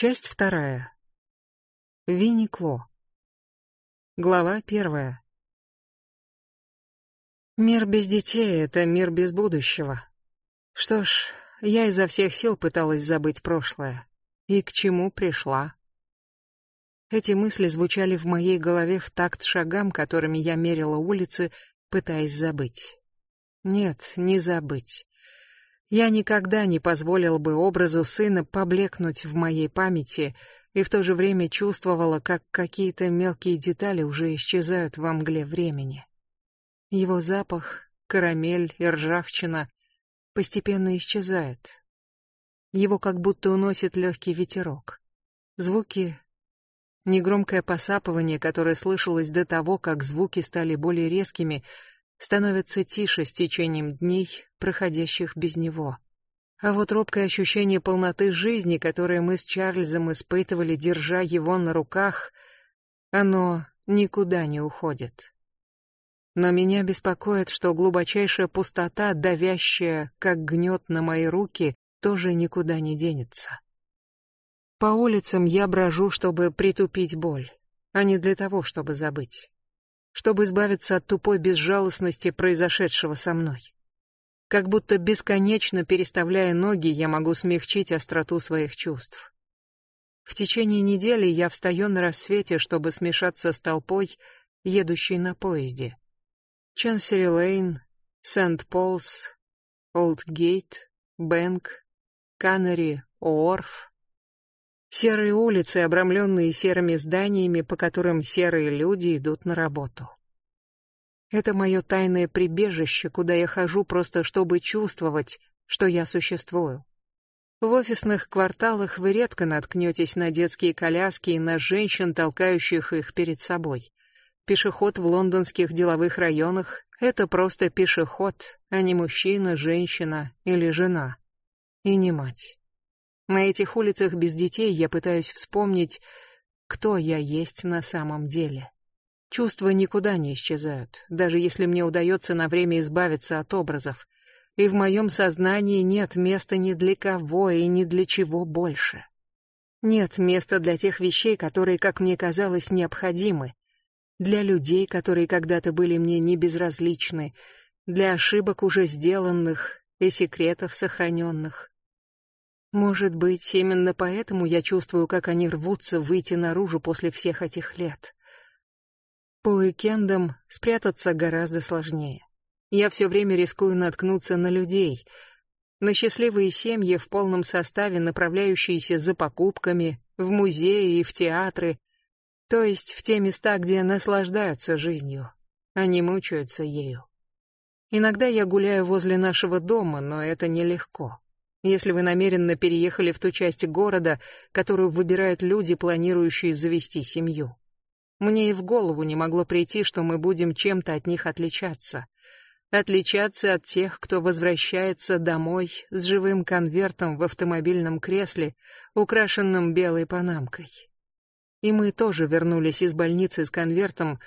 Часть вторая. Винни Кло. Глава первая. Мир без детей — это мир без будущего. Что ж, я изо всех сил пыталась забыть прошлое. И к чему пришла? Эти мысли звучали в моей голове в такт шагам, которыми я мерила улицы, пытаясь забыть. Нет, не забыть. Я никогда не позволил бы образу сына поблекнуть в моей памяти и в то же время чувствовала, как какие-то мелкие детали уже исчезают во мгле времени. Его запах, карамель и ржавчина постепенно исчезают. Его как будто уносит легкий ветерок. Звуки Негромкое посапывание, которое слышалось до того, как звуки стали более резкими, становится тише с течением дней, проходящих без него. А вот робкое ощущение полноты жизни, которое мы с Чарльзом испытывали, держа его на руках, оно никуда не уходит. Но меня беспокоит, что глубочайшая пустота, давящая, как гнет на мои руки, тоже никуда не денется. По улицам я брожу, чтобы притупить боль, а не для того, чтобы забыть чтобы избавиться от тупой безжалостности произошедшего со мной. Как будто бесконечно переставляя ноги, я могу смягчить остроту своих чувств. В течение недели я встаю на рассвете, чтобы смешаться с толпой, едущей на поезде. Чансери Лейн, Сент-Полс, Олдгейт, Бэнк, Канари, Уорф. Серые улицы, обрамленные серыми зданиями, по которым серые люди идут на работу. Это мое тайное прибежище, куда я хожу просто чтобы чувствовать, что я существую. В офисных кварталах вы редко наткнетесь на детские коляски и на женщин, толкающих их перед собой. Пешеход в лондонских деловых районах — это просто пешеход, а не мужчина, женщина или жена. И не мать. На этих улицах без детей я пытаюсь вспомнить, кто я есть на самом деле. Чувства никуда не исчезают, даже если мне удается на время избавиться от образов. И в моем сознании нет места ни для кого и ни для чего больше. Нет места для тех вещей, которые, как мне казалось, необходимы. Для людей, которые когда-то были мне не безразличны, для ошибок уже сделанных и секретов сохраненных. Может быть, именно поэтому я чувствую, как они рвутся выйти наружу после всех этих лет. По уикендам спрятаться гораздо сложнее. Я все время рискую наткнуться на людей, на счастливые семьи в полном составе, направляющиеся за покупками, в музеи и в театры, то есть в те места, где наслаждаются жизнью, а не мучаются ею. Иногда я гуляю возле нашего дома, но это нелегко если вы намеренно переехали в ту часть города, которую выбирают люди, планирующие завести семью. Мне и в голову не могло прийти, что мы будем чем-то от них отличаться. Отличаться от тех, кто возвращается домой с живым конвертом в автомобильном кресле, украшенным белой панамкой. И мы тоже вернулись из больницы с конвертом,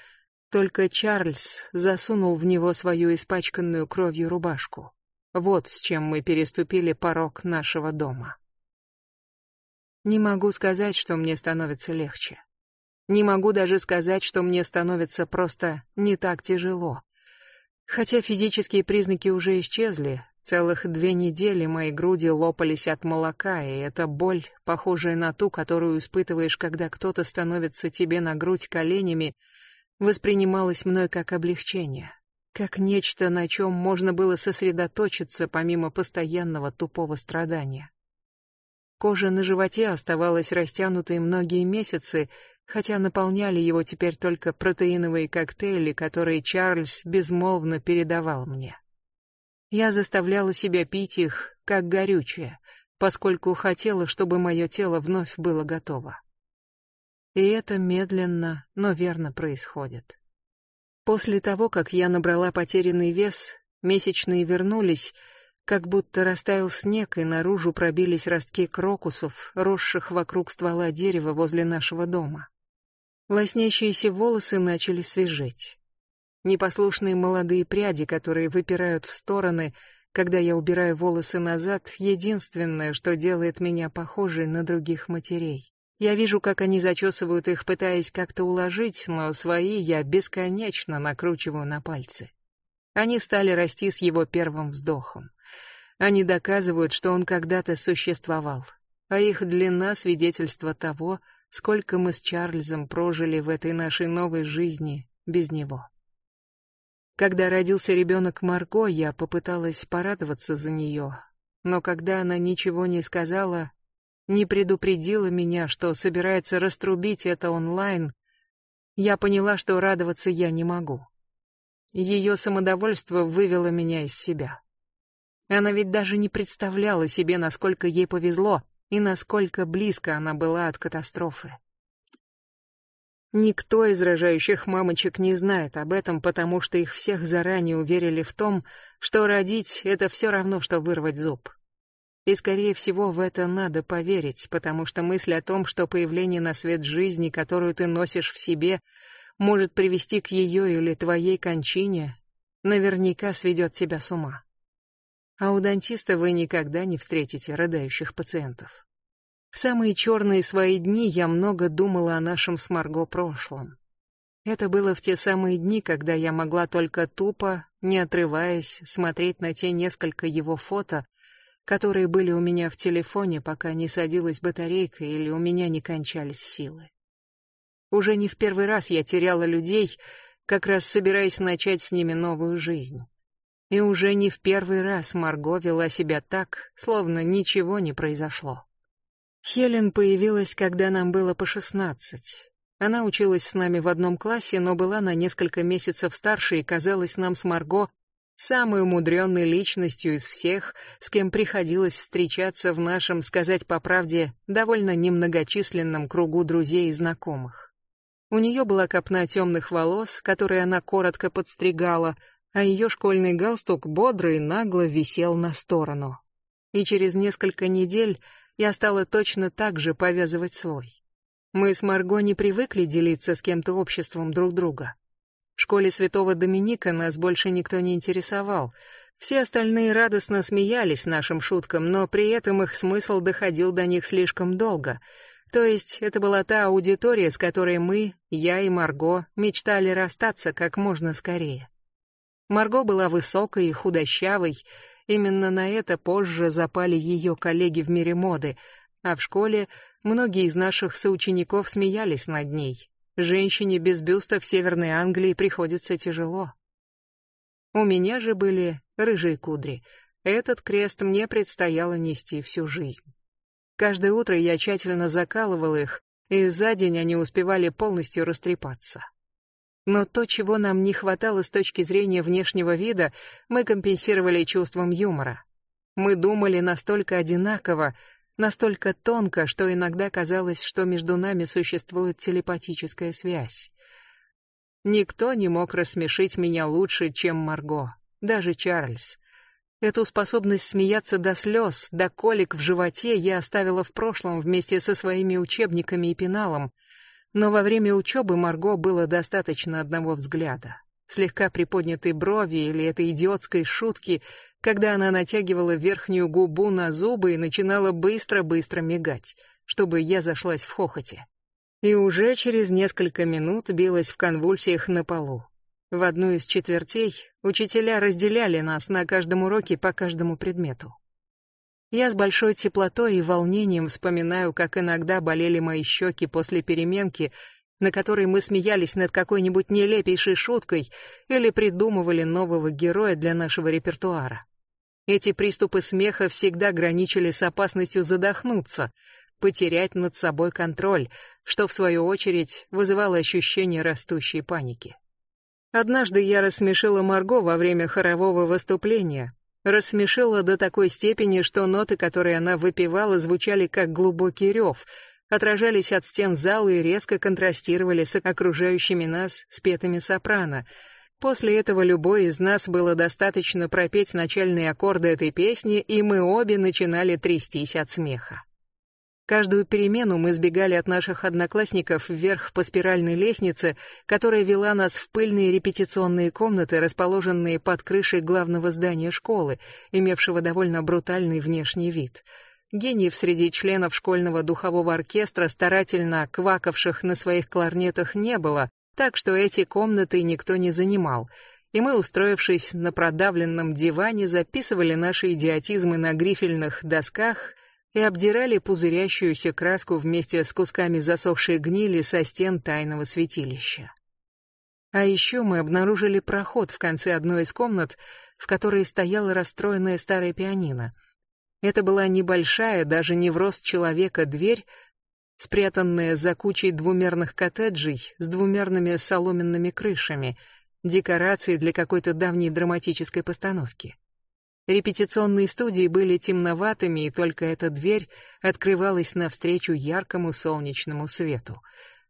только Чарльз засунул в него свою испачканную кровью рубашку. Вот с чем мы переступили порог нашего дома. Не могу сказать, что мне становится легче. Не могу даже сказать, что мне становится просто не так тяжело. Хотя физические признаки уже исчезли, целых две недели мои груди лопались от молока, и эта боль, похожая на ту, которую испытываешь, когда кто-то становится тебе на грудь коленями, воспринималась мной как облегчение как нечто, на чем можно было сосредоточиться помимо постоянного тупого страдания. Кожа на животе оставалась растянутой многие месяцы, хотя наполняли его теперь только протеиновые коктейли, которые Чарльз безмолвно передавал мне. Я заставляла себя пить их, как горючее, поскольку хотела, чтобы мое тело вновь было готово. И это медленно, но верно происходит. После того, как я набрала потерянный вес, месячные вернулись, как будто растаял снег, и наружу пробились ростки крокусов, росших вокруг ствола дерева возле нашего дома. Лоснящиеся волосы начали свежеть. Непослушные молодые пряди, которые выпирают в стороны, когда я убираю волосы назад, единственное, что делает меня похожей на других матерей. Я вижу, как они зачесывают их, пытаясь как-то уложить, но свои я бесконечно накручиваю на пальцы. Они стали расти с его первым вздохом. Они доказывают, что он когда-то существовал, а их длина — свидетельство того, сколько мы с Чарльзом прожили в этой нашей новой жизни без него. Когда родился ребенок Марго, я попыталась порадоваться за нее, но когда она ничего не сказала, не предупредила меня, что собирается раструбить это онлайн, я поняла, что радоваться я не могу. Ее самодовольство вывело меня из себя. Она ведь даже не представляла себе, насколько ей повезло и насколько близко она была от катастрофы. Никто из рожающих мамочек не знает об этом, потому что их всех заранее уверили в том, что родить — это все равно, что вырвать зуб. И, скорее всего, в это надо поверить, потому что мысль о том, что появление на свет жизни, которую ты носишь в себе, может привести к ее или твоей кончине, наверняка сведет тебя с ума. А у дантиста вы никогда не встретите рыдающих пациентов. В самые черные свои дни я много думала о нашем с Марго прошлом. Это было в те самые дни, когда я могла только тупо, не отрываясь, смотреть на те несколько его фото, которые были у меня в телефоне, пока не садилась батарейка или у меня не кончались силы. Уже не в первый раз я теряла людей, как раз собираясь начать с ними новую жизнь. И уже не в первый раз Марго вела себя так, словно ничего не произошло. Хелен появилась, когда нам было по шестнадцать. Она училась с нами в одном классе, но была на несколько месяцев старше и казалась нам с Марго самой умудренной личностью из всех, с кем приходилось встречаться в нашем, сказать по правде, довольно немногочисленном кругу друзей и знакомых. У нее была копна темных волос, которые она коротко подстригала, а ее школьный галстук бодро и нагло висел на сторону. И через несколько недель я стала точно так же повязывать свой. Мы с Марго не привыкли делиться с кем-то обществом друг друга. В школе святого Доминика нас больше никто не интересовал. Все остальные радостно смеялись нашим шуткам, но при этом их смысл доходил до них слишком долго. То есть это была та аудитория, с которой мы, я и Марго, мечтали расстаться как можно скорее. Марго была высокой и худощавой, Именно на это позже запали ее коллеги в мире моды, а в школе многие из наших соучеников смеялись над ней. Женщине без бюста в Северной Англии приходится тяжело. У меня же были рыжие кудри. Этот крест мне предстояло нести всю жизнь. Каждое утро я тщательно закалывал их, и за день они успевали полностью растрепаться. Но то, чего нам не хватало с точки зрения внешнего вида, мы компенсировали чувством юмора. Мы думали настолько одинаково, настолько тонко, что иногда казалось, что между нами существует телепатическая связь. Никто не мог рассмешить меня лучше, чем Марго, даже Чарльз. Эту способность смеяться до слез, до колик в животе я оставила в прошлом вместе со своими учебниками и пеналом, но во время учебы Марго было достаточно одного взгляда, слегка приподнятой брови или этой идиотской шутки, когда она натягивала верхнюю губу на зубы и начинала быстро-быстро мигать, чтобы я зашлась в хохоте. И уже через несколько минут билась в конвульсиях на полу. В одну из четвертей учителя разделяли нас на каждом уроке по каждому предмету. Я с большой теплотой и волнением вспоминаю, как иногда болели мои щеки после переменки, на которой мы смеялись над какой-нибудь нелепейшей шуткой или придумывали нового героя для нашего репертуара. Эти приступы смеха всегда граничили с опасностью задохнуться, потерять над собой контроль, что в свою очередь вызывало ощущение растущей паники. Однажды я рассмешила Марго во время хорового выступления, рассмешила до такой степени, что ноты, которые она выпевала, звучали как глубокий рев, отражались от стен зала и резко контрастировали с окружающими нас спетыми сопрано. После этого любой из нас было достаточно пропеть начальные аккорды этой песни, и мы обе начинали трястись от смеха. Каждую перемену мы сбегали от наших одноклассников вверх по спиральной лестнице, которая вела нас в пыльные репетиционные комнаты, расположенные под крышей главного здания школы, имевшего довольно брутальный внешний вид. Гениев среди членов школьного духового оркестра, старательно квакавших на своих кларнетах, не было, так что эти комнаты никто не занимал — и мы, устроившись на продавленном диване, записывали наши идиотизмы на грифельных досках и обдирали пузырящуюся краску вместе с кусками засохшей гнили со стен тайного святилища. А еще мы обнаружили проход в конце одной из комнат, в которой стояла расстроенная старая пианино. Это была небольшая, даже не в рост человека, дверь, спрятанная за кучей двумерных коттеджей с двумерными соломенными крышами, декорации для какой-то давней драматической постановки. Репетиционные студии были темноватыми, и только эта дверь открывалась навстречу яркому солнечному свету.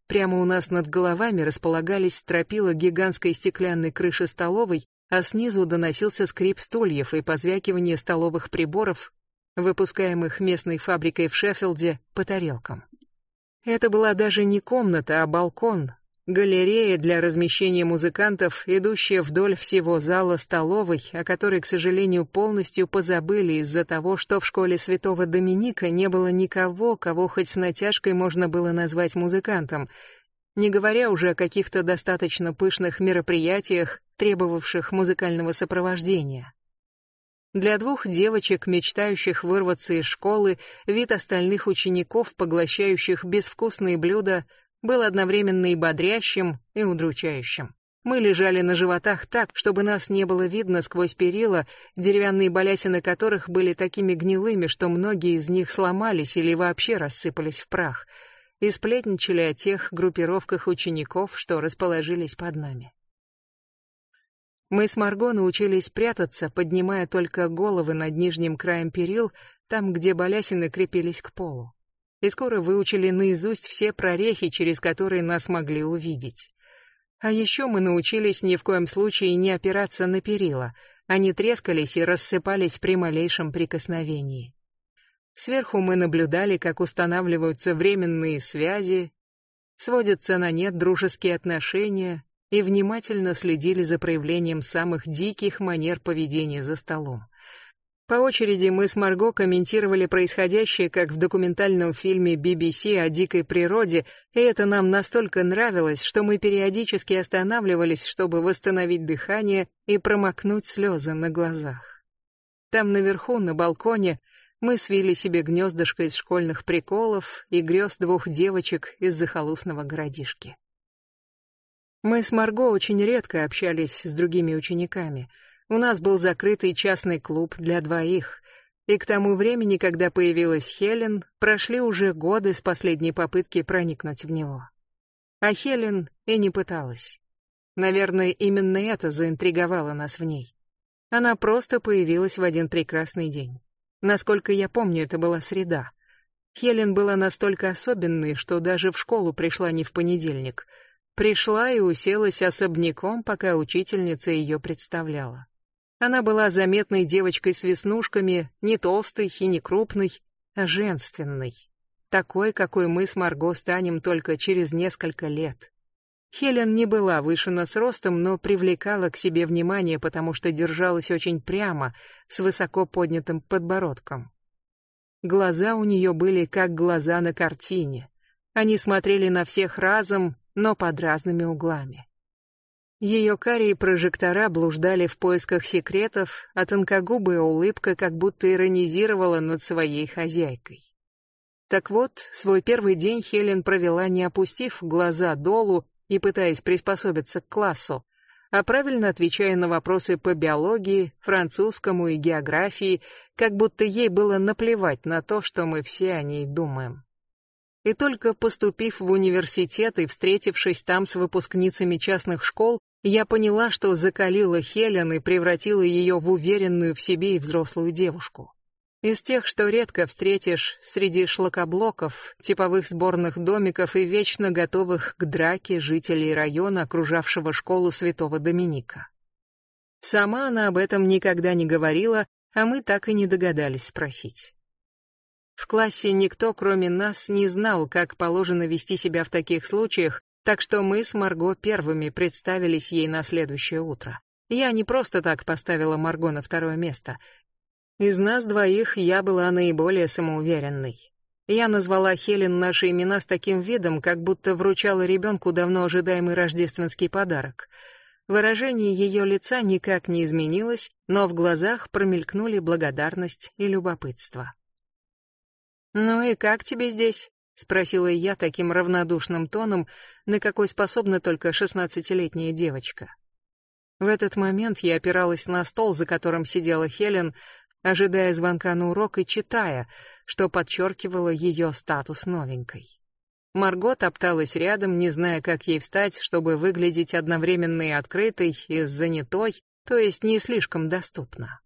Прямо у нас над головами располагались стропила гигантской стеклянной крыши столовой, а снизу доносился скрип стульев и позвякивание столовых приборов, выпускаемых местной фабрикой в Шеффилде по тарелкам. Это была даже не комната, а балкон, Галерея для размещения музыкантов, идущая вдоль всего зала столовой, о которой, к сожалению, полностью позабыли из-за того, что в школе Святого Доминика не было никого, кого хоть с натяжкой можно было назвать музыкантом, не говоря уже о каких-то достаточно пышных мероприятиях, требовавших музыкального сопровождения. Для двух девочек, мечтающих вырваться из школы, вид остальных учеников, поглощающих безвкусные блюда, был одновременно и бодрящим, и удручающим. Мы лежали на животах так, чтобы нас не было видно сквозь перила, деревянные балясины которых были такими гнилыми, что многие из них сломались или вообще рассыпались в прах, и сплетничали о тех группировках учеников, что расположились под нами. Мы с Марго научились прятаться, поднимая только головы над нижним краем перил, там, где балясины крепились к полу и скоро выучили наизусть все прорехи, через которые нас могли увидеть. А еще мы научились ни в коем случае не опираться на перила, они трескались и рассыпались при малейшем прикосновении. Сверху мы наблюдали, как устанавливаются временные связи, сводятся на нет дружеские отношения и внимательно следили за проявлением самых диких манер поведения за столом. По очереди мы с Марго комментировали происходящее, как в документальном фильме BBC о дикой природе, и это нам настолько нравилось, что мы периодически останавливались, чтобы восстановить дыхание и промокнуть слезы на глазах. Там наверху, на балконе, мы свили себе гнездышко из школьных приколов и грез двух девочек из захолустного городишки. Мы с Марго очень редко общались с другими учениками — у нас был закрытый частный клуб для двоих, и к тому времени, когда появилась Хелен, прошли уже годы с последней попытки проникнуть в него. А Хелен и не пыталась. Наверное, именно это заинтриговало нас в ней. Она просто появилась в один прекрасный день. Насколько я помню, это была среда. Хелен была настолько особенной, что даже в школу пришла не в понедельник. Пришла и уселась особняком, пока учительница ее представляла. Она была заметной девочкой с веснушками, не толстой и не крупной, а женственной. Такой, какой мы с Марго станем только через несколько лет. Хелен не была выше нас ростом, но привлекала к себе внимание, потому что держалась очень прямо, с высоко поднятым подбородком. Глаза у нее были как глаза на картине. Они смотрели на всех разом, но под разными углами. Ее карие прожектора блуждали в поисках секретов, а тонкогубая улыбка как будто иронизировала над своей хозяйкой. Так вот, свой первый день Хелен провела не опустив глаза долу и пытаясь приспособиться к классу, а правильно отвечая на вопросы по биологии, французскому и географии, как будто ей было наплевать на то, что мы все о ней думаем. И только поступив в университет и встретившись там с выпускницами частных школ, я поняла, что закалила Хелен и превратила ее в уверенную в себе и взрослую девушку. Из тех, что редко встретишь среди шлакоблоков, типовых сборных домиков и вечно готовых к драке жителей района, окружавшего школу Святого Доминика. Сама она об этом никогда не говорила, а мы так и не догадались спросить. В классе никто, кроме нас, не знал, как положено вести себя в таких случаях, так что мы с Марго первыми представились ей на следующее утро. Я не просто так поставила Марго на второе место. Из нас двоих я была наиболее самоуверенной. Я назвала Хелен наши имена с таким видом, как будто вручала ребенку давно ожидаемый рождественский подарок. Выражение ее лица никак не изменилось, но в глазах промелькнули благодарность и любопытство. «Ну и как тебе здесь?» — спросила я таким равнодушным тоном, на какой способна только шестнадцатилетняя девочка. В этот момент я опиралась на стол, за которым сидела Хелен, ожидая звонка на урок и читая, что подчеркивало ее статус новенькой. Марго топталась рядом, не зная, как ей встать, чтобы выглядеть одновременно и открытой, и занятой, то есть не слишком доступна.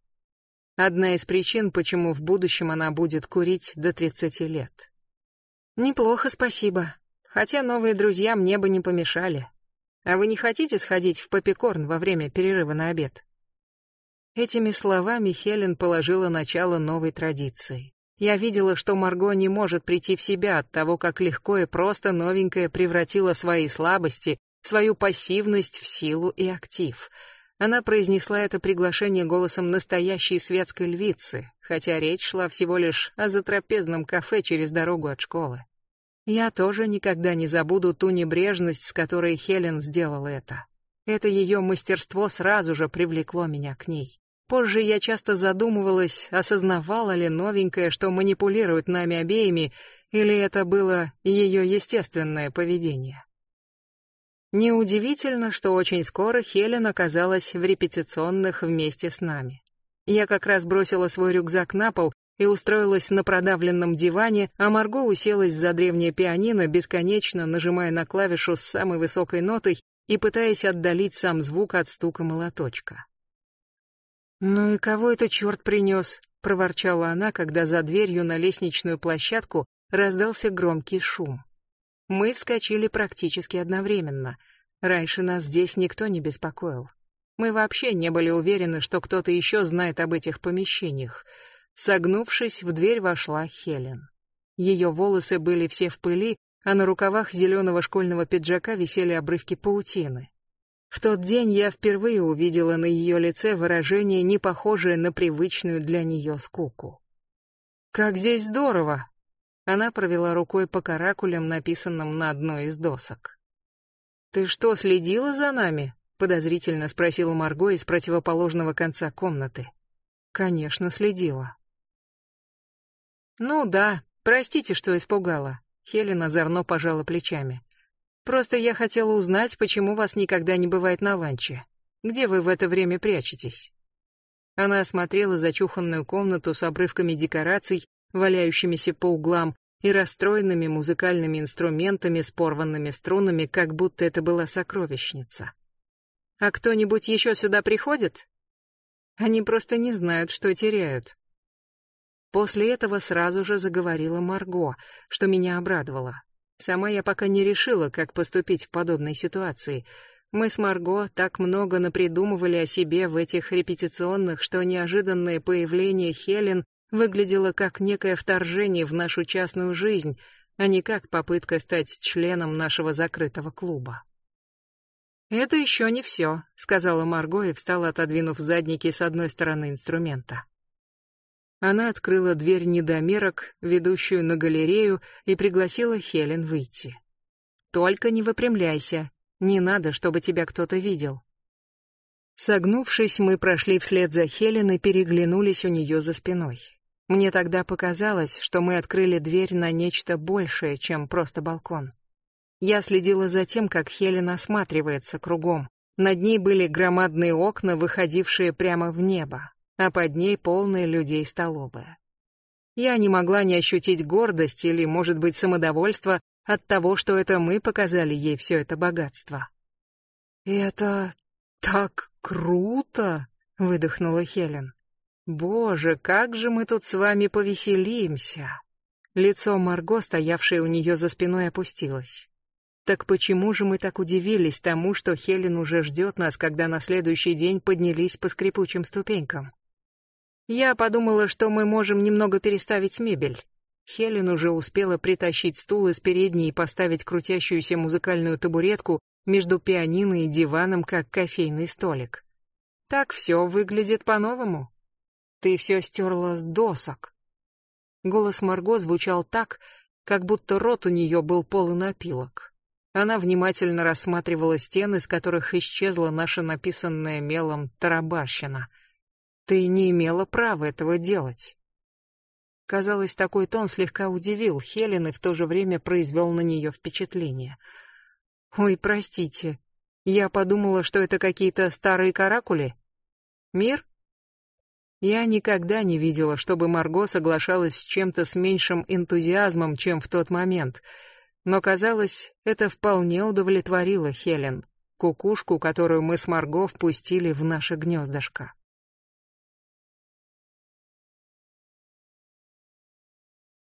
Одна из причин, почему в будущем она будет курить до 30 лет. Неплохо, спасибо. Хотя новые друзья мне бы не помешали. А вы не хотите сходить в попикорн во время перерыва на обед? Этими словами Хелен положила начало новой традиции. Я видела, что Марго не может прийти в себя от того, как легко и просто новенькая превратила свои слабости, свою пассивность в силу и актив — она произнесла это приглашение голосом настоящей светской львицы, хотя речь шла всего лишь о затрапезном кафе через дорогу от школы. Я тоже никогда не забуду ту небрежность, с которой Хелен сделала это. Это ее мастерство сразу же привлекло меня к ней. Позже я часто задумывалась, осознавала ли новенькая, что манипулирует нами обеими, или это было ее естественное поведение. Неудивительно, что очень скоро Хелен оказалась в репетиционных вместе с нами. Я как раз бросила свой рюкзак на пол и устроилась на продавленном диване, а Марго уселась за древнее пианино, бесконечно нажимая на клавишу с самой высокой нотой и пытаясь отдалить сам звук от стука молоточка. «Ну и кого это черт принес?» — проворчала она, когда за дверью на лестничную площадку раздался громкий шум. Мы вскочили практически одновременно. Раньше нас здесь никто не беспокоил. Мы вообще не были уверены, что кто-то еще знает об этих помещениях. Согнувшись, в дверь вошла Хелен. Ее волосы были все в пыли, а на рукавах зеленого школьного пиджака висели обрывки паутины. В тот день я впервые увидела на ее лице выражение, не похожее на привычную для нее скуку. «Как здесь здорово!» Она провела рукой по каракулям, написанным на одной из досок. «Ты что, следила за нами?» — подозрительно спросила Марго из противоположного конца комнаты. «Конечно, следила». «Ну да, простите, что испугала», — Хелена озорно пожала плечами. «Просто я хотела узнать, почему вас никогда не бывает на ланче. Где вы в это время прячетесь?» Она осмотрела зачуханную комнату с обрывками декораций, валяющимися по углам, и расстроенными музыкальными инструментами с порванными струнами, как будто это была сокровищница. «А кто-нибудь еще сюда приходит?» Они просто не знают, что теряют. После этого сразу же заговорила Марго, что меня обрадовало. Сама я пока не решила, как поступить в подобной ситуации. Мы с Марго так много напридумывали о себе в этих репетиционных, что неожиданное появление Хелен выглядело как некое вторжение в нашу частную жизнь, а не как попытка стать членом нашего закрытого клуба. «Это еще не все», — сказала Марго и встала, отодвинув задники с одной стороны инструмента. Она открыла дверь недомерок, ведущую на галерею, и пригласила Хелен выйти. «Только не выпрямляйся. Не надо, чтобы тебя кто-то видел». Согнувшись, мы прошли вслед за Хелен и переглянулись у нее за спиной. Мне тогда показалось, что мы открыли дверь на нечто большее, чем просто балкон. Я следила за тем, как Хелен осматривается кругом. Над ней были громадные окна, выходившие прямо в небо, а под ней полная людей столовая. Я не могла не ощутить гордость или, может быть, самодовольство от того, что это мы показали ей все это богатство. «Это так круто!» — выдохнула Хелен. Боже, как же мы тут с вами повеселимся. Лицо Марго, стоявшее у нее за спиной, опустилось. Так почему же мы так удивились тому, что Хелен уже ждет нас, когда на следующий день поднялись по скрипучим ступенькам? Я подумала, что мы можем немного переставить мебель. Хелен уже успела притащить стул из передней и поставить крутящуюся музыкальную табуретку между пианино и диваном, как кофейный столик. Так все выглядит по-новому. Ты все стерла с досок. Голос Марго звучал так, как будто рот у нее был полон опилок. Она внимательно рассматривала стены, с которых исчезла наша написанная мелом тарабарщина. Ты не имела права этого делать. Казалось, такой тон слегка удивил Хелен и в то же время произвел на нее впечатление. «Ой, простите, я подумала, что это какие-то старые каракули. Мир?» Я никогда не видела, чтобы Марго соглашалась с чем-то с меньшим энтузиазмом, чем в тот момент. Но казалось, это вполне удовлетворило Хелен, кукушку, которую мы с Марго впустили в наше гнездышко.